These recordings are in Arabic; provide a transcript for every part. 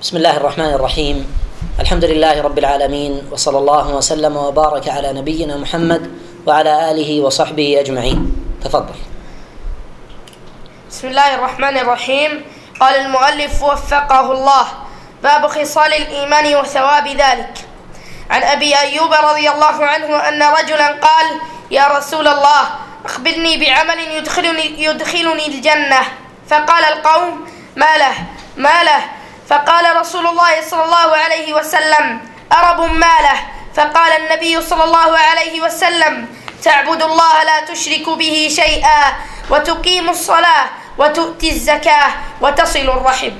بسم الله الرحمن الرحيم. الحمد لله رب العالمين وصلى الله وسلم وبارك على نبينا محمد وعلى آله وصحبه أجمعين. تفضل. بسم الله الرحمن الرحيم. قال المؤلف وفقه الله باب خصال الإيمان وثواب ذلك. عن أبي أيوب رضي الله عنه أن رجلا قال يا رسول الله أخبرني بعمل يدخلني, يدخلني الجنة. فقال القوم ما له ما له. فقال رسول الله صلى الله عليه وسلم أرب ماله؟ فقال النبي صلى الله عليه وسلم تعبد الله لا تشرك به شيئا وتقيم الصلاة وتؤتي الزكاة وتصل الرحم.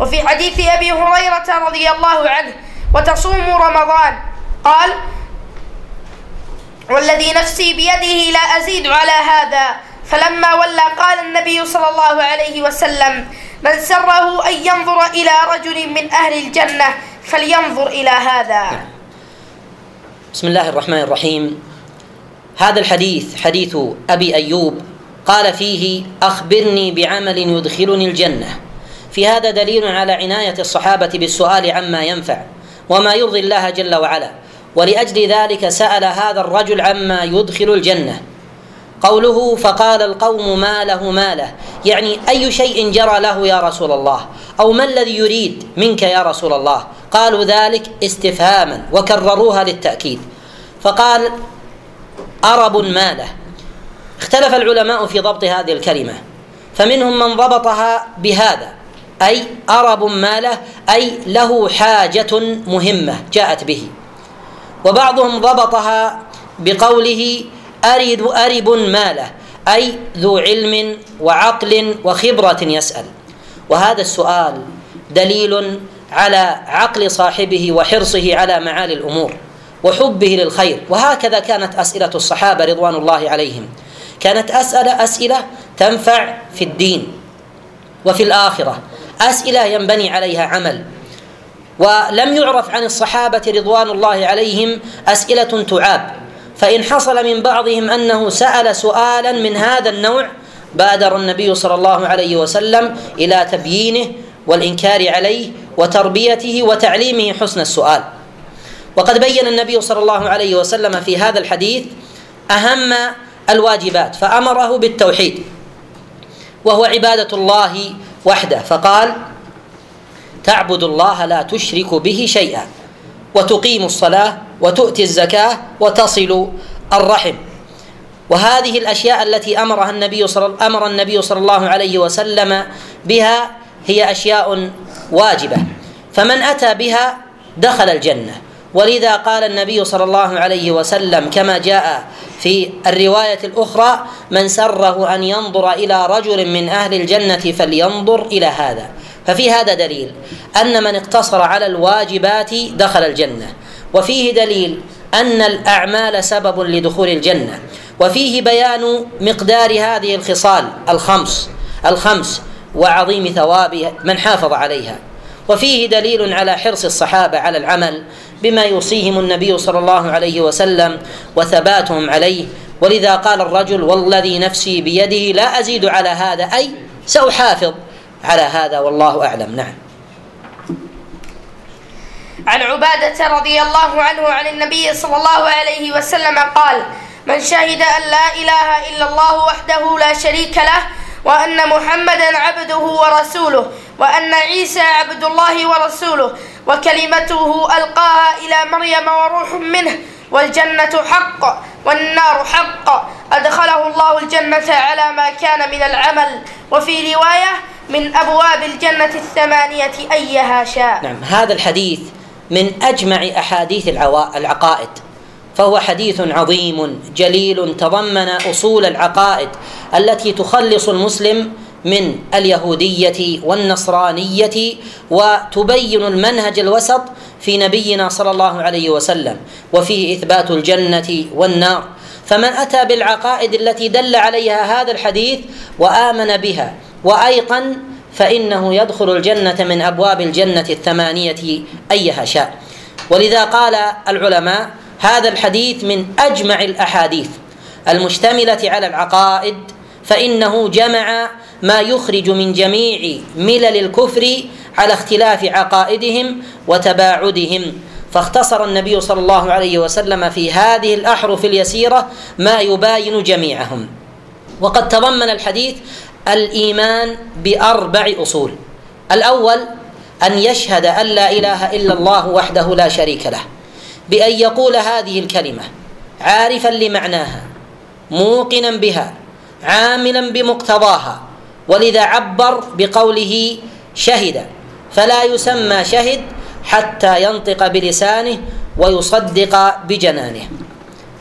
وفي حديث أبي هريرة رضي الله عنه وتصوم رمضان؟ قال والذي نفسي بيده لا أزيد على هذا. فلما ولى قال النبي صلى الله عليه وسلم من سره أن ينظر إلى رجل من أهل الجنة فلينظر إلى هذا. بسم الله الرحمن الرحيم. هذا الحديث حديث أبي أيوب قال فيه أخبرني بعمل يدخلني الجنة. في هذا دليل على عناية الصحابة بالسؤال عما ينفع وما يرضي الله جل وعلا. ولأجل ذلك سأل هذا الرجل عما يدخل الجنة. قوله فقال القوم ما له ما له يعني أي شيء جرى له يا رسول الله؟ أو ما الذي يريد منك يا رسول الله؟ قالوا ذلك استفهاما وكرروها للتأكيد. فقال أرب ما له. اختلف العلماء في ضبط هذه الكلمة. فمنهم من ضبطها بهذا. أي أرب ما له أي له حاجة مهمة جاءت به. وبعضهم ضبطها بقوله أريد أرب ماله. أي ذو علم وعقل وخبرة يسأل. وهذا السؤال دليل على عقل صاحبه وحرصه على معالي الأمور وحبه للخير. وهكذا كانت أسئلة الصحابة رضوان الله عليهم. كانت أسئلة أسئلة تنفع في الدين وفي الآخرة. أسئلة ينبني عليها عمل. ولم يعرف عن الصحابة رضوان الله عليهم أسئلة تعاب. فإن حصل من بعضهم أنه سأل سؤالا من هذا النوع بادر النبي صلى الله عليه وسلم إلى تبيينه والإنكار عليه وتربيته وتعليمه حسن السؤال. وقد بين النبي صلى الله عليه وسلم في هذا الحديث أهم الواجبات فأمره بالتوحيد وهو عبادة الله وحده فقال تعبد الله لا تشرك به شيئا. وتقيم الصلاة وتؤتي الزكاة وتصل الرحم. وهذه الأشياء التي أمرها النبي صلى أمر النبي صلى الله عليه وسلم بها هي أشياء واجبة. فمن أتى بها دخل الجنة. ولذا قال النبي صلى الله عليه وسلم كما جاء في الرواية الأخرى من سره أن ينظر إلى رجل من أهل الجنة فلينظر إلى هذا. ففي هذا دليل أن من اقتصر على الواجبات دخل الجنة. وفيه دليل أن الأعمال سبب لدخول الجنة. وفيه بيان مقدار هذه الخصال الخمس الخمس وعظيم ثواب من حافظ عليها. وفيه دليل على حرص الصحابة على العمل بما يوصيهم النبي صلى الله عليه وسلم وثباتهم عليه. ولذا قال الرجل والذي نفسي بيده لا أزيد على هذا أي سأحافظ. على هذا والله أعلم. نعم. عن عبادة رضي الله عنه عن النبي صلى الله عليه وسلم قال من شهد أن لا إله إلا الله وحده لا شريك له وأن محمدا عبده ورسوله وأن عيسى عبد الله ورسوله وكلمته ألقاها إلى مريم وروح منه والجنة حق والنار حق أدخله الله الجنة على ما كان من العمل. وفي رواية من أبواب الجنة الثمانية أيها شاء. نعم هذا الحديث من أجمع أحاديث العقائد. فهو حديث عظيم جليل تضمن أصول العقائد التي تخلص المسلم من اليهودية والنصرانية وتبين المنهج الوسط في نبينا صلى الله عليه وسلم وفيه إثبات الجنة والنار. فمن أتى بالعقائد التي دل عليها هذا الحديث وآمن بها وأيقن فإنه يدخل الجنة من أبواب الجنة الثمانية أيها شاء. ولذا قال العلماء هذا الحديث من أجمع الأحاديث المشتملة على العقائد فإنه جمع ما يخرج من جميع ملل الكفر على اختلاف عقائدهم وتباعدهم. فاختصر النبي صلى الله عليه وسلم في هذه الأحرف اليسيرة ما يباين جميعهم. وقد تضمن الحديث الإيمان بأربع أصول. الأول أن يشهد أن لا إله إلا الله وحده لا شريك له بأن يقول هذه الكلمة عارفا لمعناها موقنا بها عاملا بمقتضاها ولذا عبر بقوله شهد فلا يسمى شهد حتى ينطق بلسانه ويصدق بجنانه.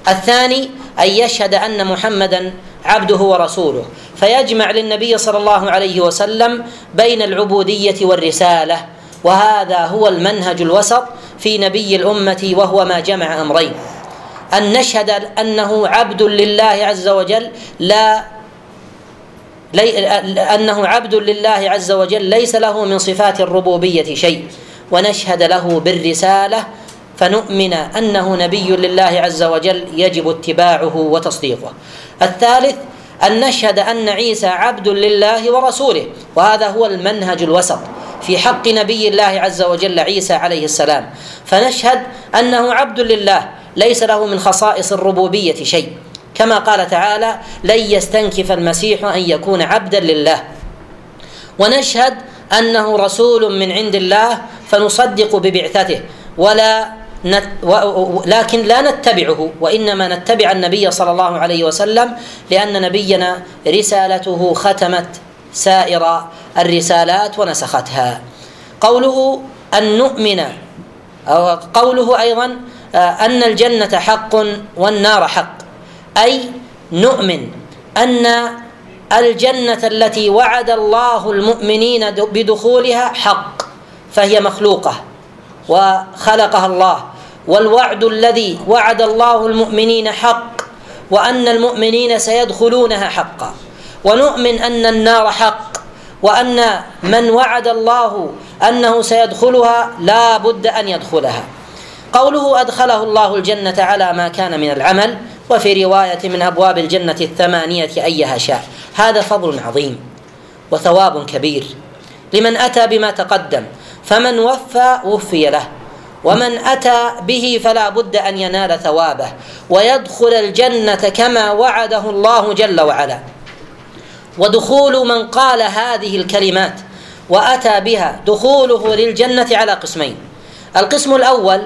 الثاني أن يشهد أن محمدا عبده ورسوله. فيجمع للنبي صلى الله عليه وسلم بين العبودية والرسالة وهذا هو المنهج الوسط في نبي الأمة وهو ما جمع أمرين. أن نشهد أنه عبد لله عز وجل لا لي أنه عبد لله عز وجل ليس له من صفات الربوبية شيء ونشهد له بالرسالة فنؤمن أنه نبي لله عز وجل يجب اتباعه وتصديقه. الثالث أن نشهد أن عيسى عبد لله ورسوله وهذا هو المنهج الوسط في حق نبي الله عز وجل عيسى عليه السلام. فنشهد أنه عبد لله ليس له من خصائص الربوبية شيء. كما قال تعالى لن يستنكف المسيح أن يكون عبدا لله. ونشهد أنه رسول من عند الله فنصدق ببعثته. ولا لكن لا نتبعه وإنما نتبع النبي صلى الله عليه وسلم لأن نبينا رسالته ختمت سائر الرسالات ونسختها. قوله أن نؤمن أو قوله أيضا آه، أن الجنة حق والنار حق. أي نؤمن أن الجنة التي وعد الله المؤمنين بدخولها حق فهي مخلوقة وخلقها الله. والوعد الذي وعد الله المؤمنين حق وأن المؤمنين سيدخلونها حقا. ونؤمن أن النار حق وأن من وعد الله أنه سيدخلها لا بد أن يدخلها. قوله أدخله الله الجنة على ما كان من العمل وفي رواية من أبواب الجنة الثمانية أيها شاء هذا فضل عظيم وثواب كبير. لمن أتى بما تقدم فمن وفى وفي له. ومن أتى به فلا بد أن ينال ثوابه ويدخل الجنة كما وعده الله جل وعلا. ودخول من قال هذه الكلمات وأتى بها دخوله للجنة على قسمين. القسم الأول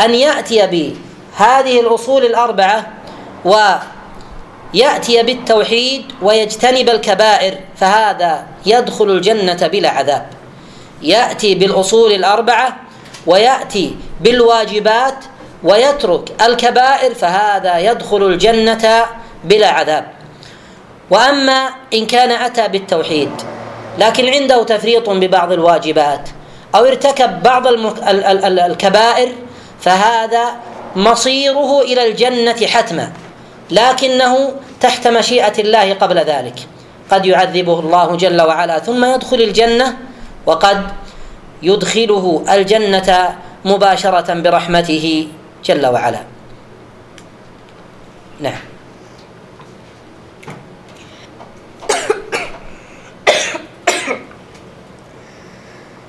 أن يأتي بهذه الأصول الأربعة ويأتي بالتوحيد ويجتنب الكبائر فهذا يدخل الجنة بلا عذاب. يأتي بالأصول الأربعة ويأتي بالواجبات ويترك الكبائر فهذا يدخل الجنة بلا عذاب. وأما إن كان أتى بالتوحيد لكن عنده تفريط ببعض الواجبات أو ارتكب بعض الكبائر فهذا مصيره إلى الجنة حتما لكنه تحت مشيئة الله قبل ذلك. قد يعذبه الله جل وعلا ثم يدخل الجنة وقد يدخله الجنة مباشرة برحمته جل وعلا. نعم.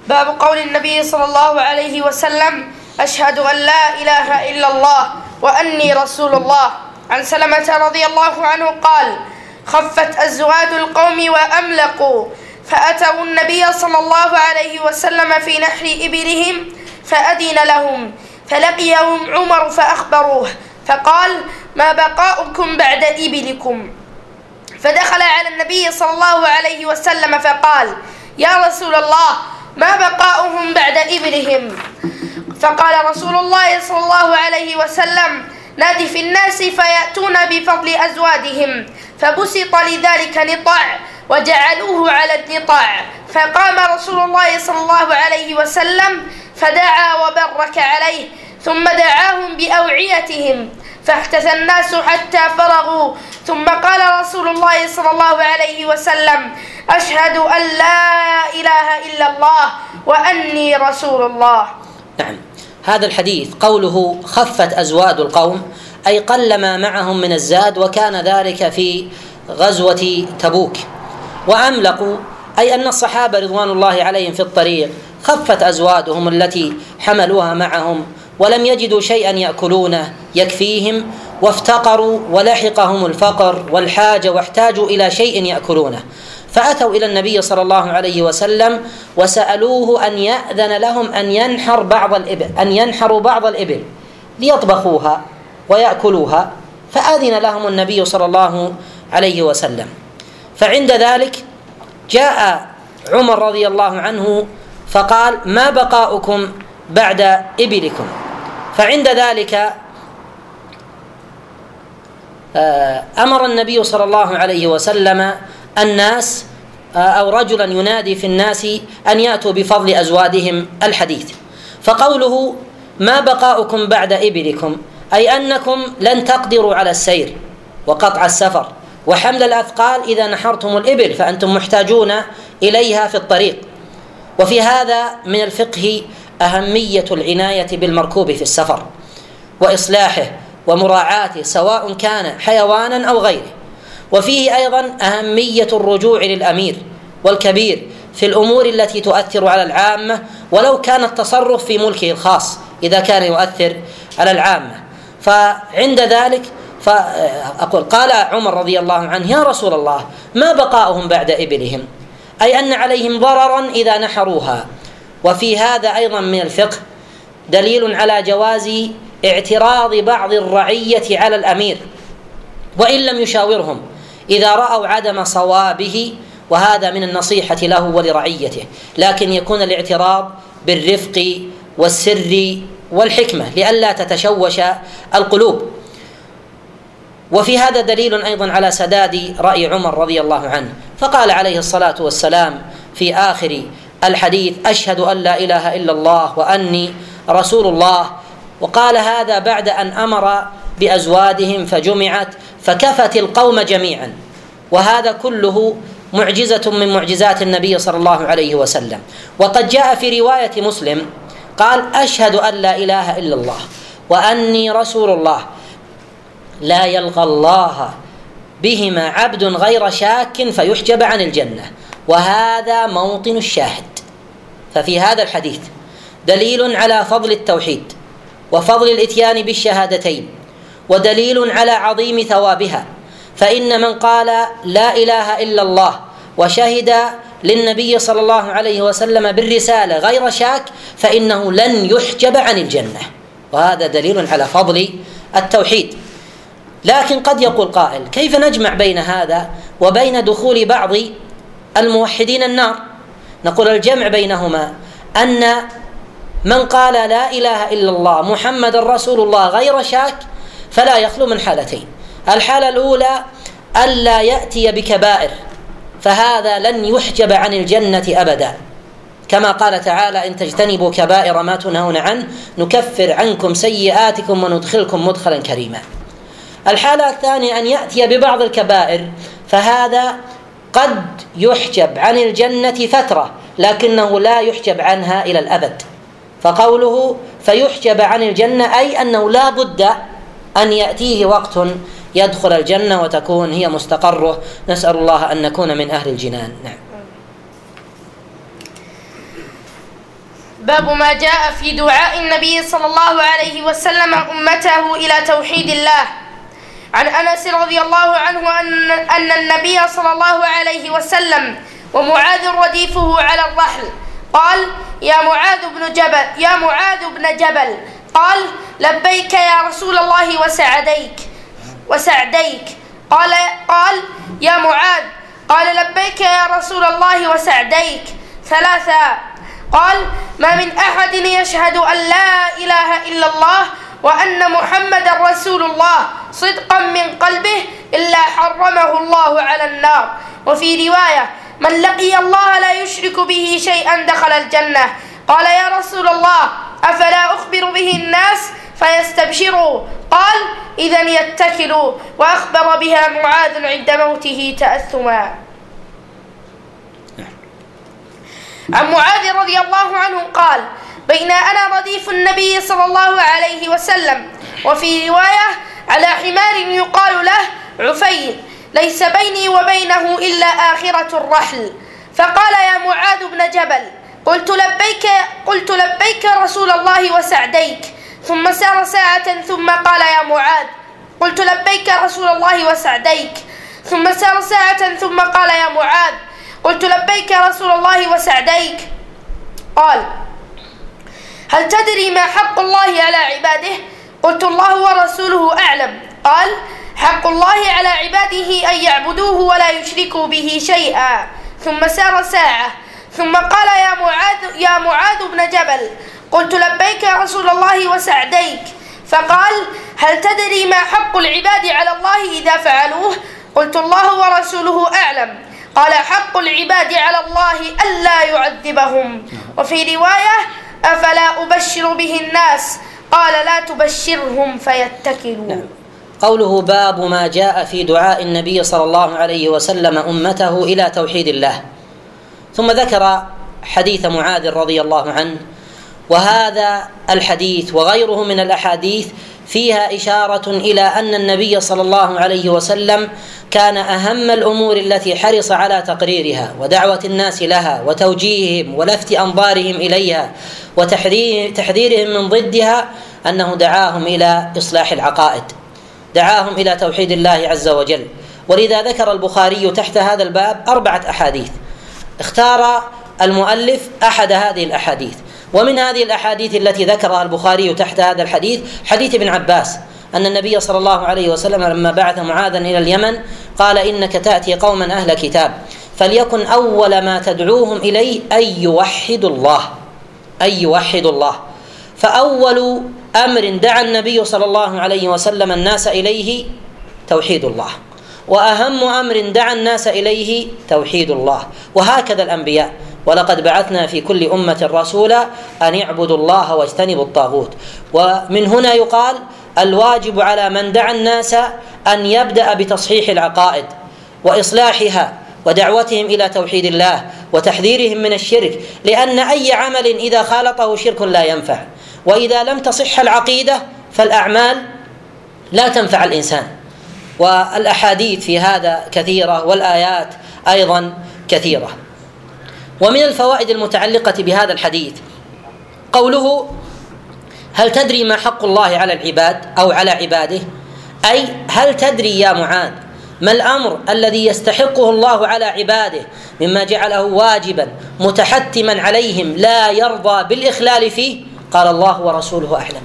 باب قول النبي صلى الله عليه وسلم أشهد أن لا إله إلا الله وأني رسول الله. عن سلمة رضي الله عنه قال خفت أزواد القوم وأملقوا. فأتوا النبي صلى الله عليه وسلم في نحر إبلهم فأدين لهم فلقيهم عمر فأخبروه فقال ما بقاؤكم بعد إبلكم؟ فدخل على النبي صلى الله عليه وسلم فقال يا رسول الله ما بقاؤهم بعد إبلهم؟ فقال رسول الله صلى الله عليه وسلم نادي في الناس فيأتون بفضل أزوادهم فبسط لذلك نطع وجعلوه على النطاع فقام رسول الله صلى الله عليه وسلم فدعا وبرك عليه ثم دعاهم بأوعيتهم فاحتث الناس حتى فرغوا ثم قال رسول الله صلى الله عليه وسلم أشهد أن لا إله إلا الله وأني رسول الله. نعم. هذا الحديث قوله خفت أزواد القوم أي قل ما معهم من الزاد وكان ذلك في غزوة تبوك. وأملقوا أي أن الصحابة رضوان الله عليهم في الطريق خفت أزوادهم التي حملوها معهم ولم يجدوا شيئا يأكلونه يكفيهم وافتقروا ولحقهم الفقر والحاجة واحتاجوا إلى شيء يأكلونه. فأتوا إلى النبي صلى الله عليه وسلم وسألوه أن يأذن لهم أن ينحر بعض الإبل أن ينحروا بعض الإبل ليطبخوها ويأكلوها. فأذن لهم النبي صلى الله عليه وسلم. فعند ذلك جاء عمر رضي الله عنه فقال ما بقاؤكم بعد إبلكم فعند ذلك آه، أمر النبي صلى الله عليه وسلم الناس آه، أو رجلا ينادي في الناس أن يأتوا بفضل أزوادهم الحديث. فقوله ما بقاؤكم بعد إبلكم أي أنكم لن تقدروا على السير وقطع السفر. وحمل الأثقال إذا نحرتم الإبل فأنتم محتاجون إليها في الطريق. وفي هذا من الفقه أهمية العناية بالمركوب في السفر وإصلاحه ومراعاته سواء كان حيوانا أو غيره. وفيه أيضا أهمية الرجوع للأمير والكبير في الأمور التي تؤثر على العامة ولو كان التصرف في ملكه الخاص إذا كان يؤثر على العامة. فعند ذلك فأقول قال عمر رضي الله عنه يا رسول الله ما بقاؤهم بعد إبلهم؟ أي أن عليهم ضررا إذا نحروها. وفي هذا أيضا من الفقه دليل على جواز اعتراض بعض الرعية على الأمير وإن لم يشاورهم إذا رأوا عدم صوابه وهذا من النصيحة له ولرعيته. لكن يكون الاعتراض بالرفق والسر والحكمة لئلا تتشوش القلوب. وفي هذا دليل أيضا على سداد رأي عمر رضي الله عنه. فقال عليه الصلاة والسلام في آخر الحديث أشهد أن لا إله إلا الله وأني رسول الله. وقال هذا بعد أن أمر بأزوادهم فجمعت فكفت القوم جميعا. وهذا كله معجزة من معجزات النبي صلى الله عليه وسلم. وقد جاء في رواية مسلم قال أشهد أن لا إله إلا الله وأني رسول الله. لا يلقى الله بهما عبد غير شاك فيحجب عن الجنة. وهذا موطن الشاهد. ففي هذا الحديث دليل على فضل التوحيد وفضل الإتيان بالشهادتين ودليل على عظيم ثوابها. فإن من قال لا إله إلا الله وشهد للنبي صلى الله عليه وسلم بالرسالة غير شاك فإنه لن يحجب عن الجنة. وهذا دليل على فضل التوحيد. لكن قد يقول قائل كيف نجمع بين هذا وبين دخول بعض الموحدين النار؟ نقول الجمع بينهما أن من قال لا إله إلا الله محمد رسول الله غير شاك فلا يخلو من حالتين. الحالة الأولى ألا يأتي بكبائر فهذا لن يحجب عن الجنة أبدا. كما قال تعالى إن تجتنبوا كبائر ما تنهون عنه نكفر عنكم سيئاتكم وندخلكم مدخلا كريما. الحالة الثانية أن يأتي ببعض الكبائر فهذا قد يحجب عن الجنة فترة لكنه لا يحجب عنها إلى الأبد. فقوله فيحجب عن الجنة أي أنه لا بد أن يأتيه وقت يدخل الجنة وتكون هي مستقره. نسأل الله أن نكون من أهل الجنان. نعم. باب ما جاء في دعاء النبي صلى الله عليه وسلم أمته إلى توحيد الله. عن أنس رضي الله عنه أن, أن النبي صلى الله عليه وسلم ومعاذ رديفه على الرحل. قال يا معاذ بن جبل يا معاذ بن جبل. قال لبيك يا رسول الله وسعديك وسعديك. قال قال يا معاذ. قال لبيك يا رسول الله وسعديك. ثلاثا قال ما من أحد يشهد أن لا إله إلا الله وأن محمد رسول الله صدقا من قلبه إلا حرمه الله على النار. وفي رواية من لقي الله لا يشرك به شيئا دخل الجنة. قال يا رسول الله أفلا أخبر به الناس فيستبشروا؟ قال إذا يتكلوا. وأخبر بها معاذ عند موته تأثما. عن معاذ رضي الله عنه قال بين أنا رديف النبي صلى الله عليه وسلم. وفي رواية على حمار يقال له عفي ليس بيني وبينه إلا آخرة الرحل. فقال يا معاذ بن جبل قلت لبيك قلت لبيك رسول الله وسعديك. ثم سار ساعة ثم قال يا معاذ قلت لبيك رسول الله وسعديك. ثم سار ساعة ثم قال يا معاذ قلت لبيك رسول الله وسعديك. قال هل تدري ما حق الله على عباده؟ قلت الله ورسوله أعلم. قال حق الله على عباده أن يعبدوه ولا يشركوا به شيئا. ثم سار ساعة. ثم قال يا معاذ, يا معاذ بن جبل. قلت لبيك يا رسول الله وسعديك. فقال هل تدري ما حق العباد على الله إذا فعلوه؟ قلت الله ورسوله أعلم. قال حق العباد على الله ألا يعذبهم. وفي رواية أفلا أبشر به الناس؟ قال لا تبشرهم فيتكلون. نعم. قوله باب ما جاء في دعاء النبي صلى الله عليه وسلم أمته إلى توحيد الله. ثم ذكر حديث معاذ رضي الله عنه وهذا الحديث وغيره من الأحاديث فيها إشارة إلى أن النبي صلى الله عليه وسلم كان أهم الأمور التي حرص على تقريرها ودعوة الناس لها وتوجيههم ولفت أنظارهم إليها وتحذيرهم من ضدها أنه دعاهم إلى إصلاح العقائد دعاهم إلى توحيد الله عز وجل. ولذا ذكر البخاري تحت هذا الباب أربعة أحاديث. اختار المؤلف أحد هذه الأحاديث. ومن هذه الأحاديث التي ذكرها البخاري تحت هذا الحديث حديث ابن عباس أن النبي صلى الله عليه وسلم لما بعث معاذا إلى اليمن قال إنك تأتي قوما أهل كتاب فليكن أول ما تدعوهم إليه أن يوحدوا الله أن يوحدوا الله. فأول أمر دعا النبي صلى الله عليه وسلم الناس إليه توحيد الله وأهم أمر دعا الناس إليه توحيد الله وهكذا الأنبياء. وَلَقَدْ بَعَثْنَا فِي كُلِّ أُمَّةٍ رَسُولًا أَنِ اعْبُدُوا اللَّهَ وَاجْتَنِبُوا الطَّاغُوتَ. ومن هنا يقال الواجب على من دعا الناس أن يبدأ بتصحيح العقائد وإصلاحها ودعوتهم إلى توحيد الله وتحذيرهم من الشرك لأن أي عمل إذا خالطه شرك لا ينفع. وإذا لم تصح العقيدة فالأعمال لا تنفع الإنسان. والأحاديث في هذا كثيرة والآيات أيضا كثيرة. ومن الفوائد المتعلقة بهذا الحديث. قوله هل تدري ما حق الله على العباد أو على عباده؟ أي هل تدري يا معاذ ما الأمر الذي يستحقه الله على عباده مما جعله واجبا متحتما عليهم لا يرضى بالإخلال فيه؟ قال الله ورسوله أعلم.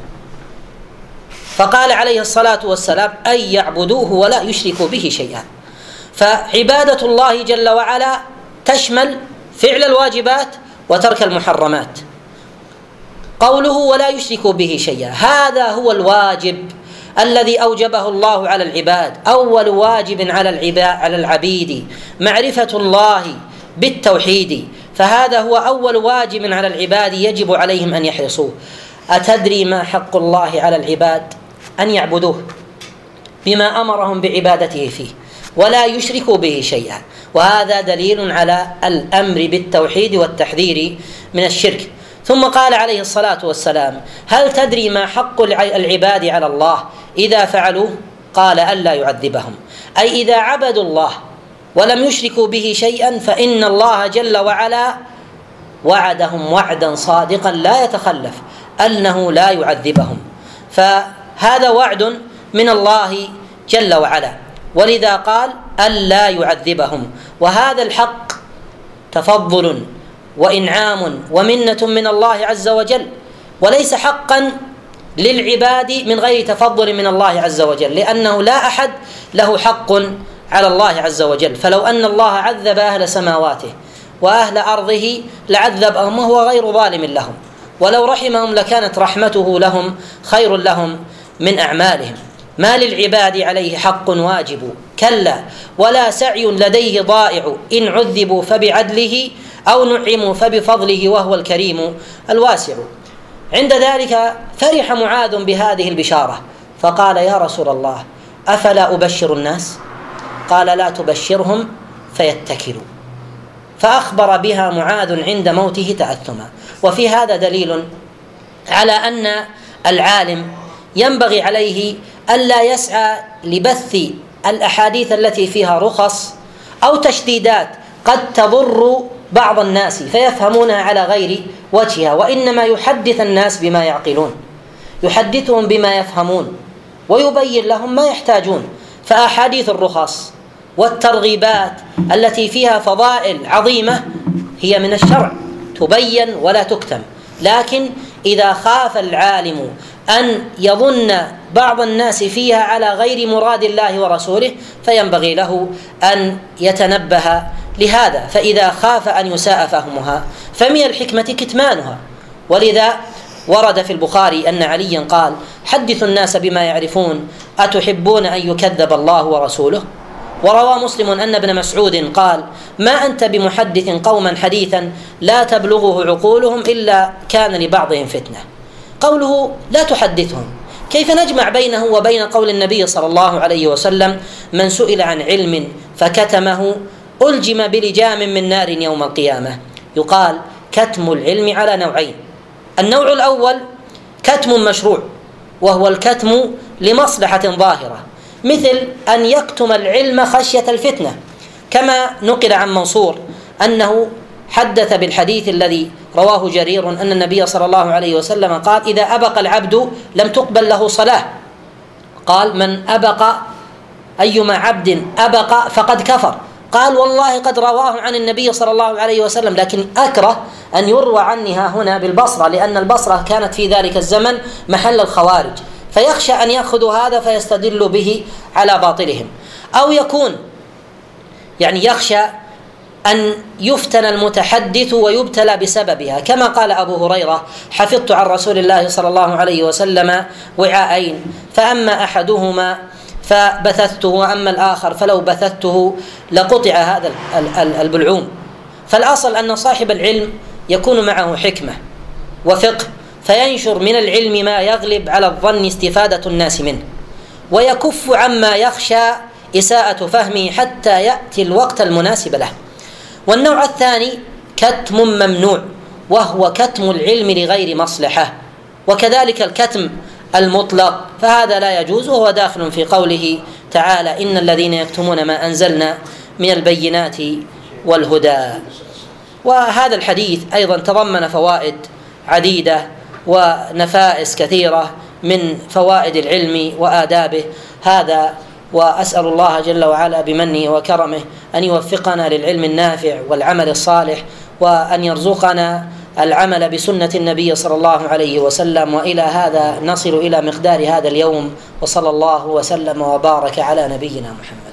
فقال عليه الصلاة والسلام أن يعبدوه ولا يشركوا به شيئا. فعبادة الله جل وعلا تشمل فعل الواجبات وترك المحرمات. قوله ولا يشرك به شيئا. هذا هو الواجب الذي أوجبه الله على العباد. أول واجب على العباد على العبيد معرفة الله بالتوحيد. فهذا هو أول واجب على العباد يجب عليهم أن يحرصوه. أتدري ما حق الله على العباد أن يعبدوه بما أمرهم بعبادته فيه. ولا يشرك به شيئا. وهذا دليل على الأمر بالتوحيد والتحذير من الشرك. ثم قال عليه الصلاة والسلام هل تدري ما حق العباد على الله؟ إذا فعلوه قال ألا يعذبهم. أي إذا عبدوا الله ولم يشركوا به شيئا فإن الله جل وعلا وعدهم وعدا صادقا لا يتخلف أنه لا يعذبهم. فهذا وعد من الله جل وعلا. ولذا قال ألا يعذبهم. وهذا الحق تفضل وإنعام ومنة من الله عز وجل وليس حقا للعباد من غير تفضل من الله عز وجل لأنه لا أحد له حق على الله عز وجل. فلو أن الله عذب أهل سماواته وأهل أرضه لعذبهم وهو غير ظالم لهم. ولو رحمهم لكانت رحمته لهم خير لهم من أعمالهم. ما للعباد عليه حق واجب. كلا ولا سعي لديه ضائع. إن عذبوا فبعدله أو نعموا فبفضله وهو الكريم الواسع. عند ذلك فرح معاذ بهذه البشارة. فقال يا رسول الله أفلا أبشر الناس؟ قال لا تبشرهم فيتكلوا. فأخبر بها معاذ عند موته تأثما. وفي هذا دليل على أن العالم ينبغي عليه ألا يسعى لبث الأحاديث التي فيها رخص أو تشديدات قد تضر بعض الناس فيفهمونها على غير وجهها وإنما يحدث الناس بما يعقلون يحدثهم بما يفهمون ويبين لهم ما يحتاجون. فأحاديث الرخص والترغيبات التي فيها فضائل عظيمة هي من الشرع تبين ولا تكتم. لكن إذا خاف العالم أن يظن بعض الناس فيها على غير مراد الله ورسوله فينبغي له أن يتنبه لهذا فإذا خاف أن يساء فهمها فمن الحكمة كتمانها. ولذا ورد في البخاري أن عليا قال حدث الناس بما يعرفون أتحبون أن يكذب الله ورسوله؟ وروى مسلم أن ابن مسعود قال ما أنت بمحدث قوما حديثا لا تبلغه عقولهم إلا كان لبعضهم فتنة. قوله لا تحدثهم. كيف نجمع بينه وبين قول النبي صلى الله عليه وسلم من سئل عن علم فكتمه ألجم بلجام من نار يوم القيامة. يقال كتم العلم على نوعين. النوع الأول كتم مشروع وهو الكتم لمصلحة ظاهرة مثل أن يكتم العلم خشية الفتنة كما نقل عن منصور أنه حدث بالحديث الذي رواه جرير أن النبي صلى الله عليه وسلم قال إذا أبق العبد لم تقبل له صلاة. قال من أبق أيما عبد أبق فقد كفر. قال والله قد رواه عن النبي صلى الله عليه وسلم لكن أكره أن يروى عنها هنا بالبصرة لأن البصرة كانت في ذلك الزمن محل الخوارج. فيخشى أن يأخذوا هذا فيستدل به على باطلهم. أو يكون يعني يخشى أن يفتن المتحدث ويبتلى بسببها. كما قال أبو هريرة حفظت عن رسول الله صلى الله عليه وسلم وعاءين فأما أحدهما فبثثته وأما الآخر فلو بثثته لقطع هذا البلعوم. فالأصل أن صاحب العلم يكون معه حكمة وفقه فينشر من العلم ما يغلب على الظن استفادة الناس منه ويكف عما يخشى إساءة فهمه حتى يأتي الوقت المناسب له. والنوع الثاني كتم ممنوع وهو كتم العلم لغير مصلحة وكذلك الكتم المطلق فهذا لا يجوز وهو داخل في قوله تعالى إن الذين يكتمون ما أنزلنا من البينات والهدى. وهذا الحديث أيضا تضمن فوائد عديدة ونفائس كثيرة من فوائد العلم وآدابه. هذا وأسأل الله جل وعلا بمنه وكرمه أن يوفقنا للعلم النافع والعمل الصالح وأن يرزقنا العمل بسنة النبي صلى الله عليه وسلم وإلى هذا نصل إلى مقدار هذا اليوم وصلى الله وسلم وبارك على نبينا محمد.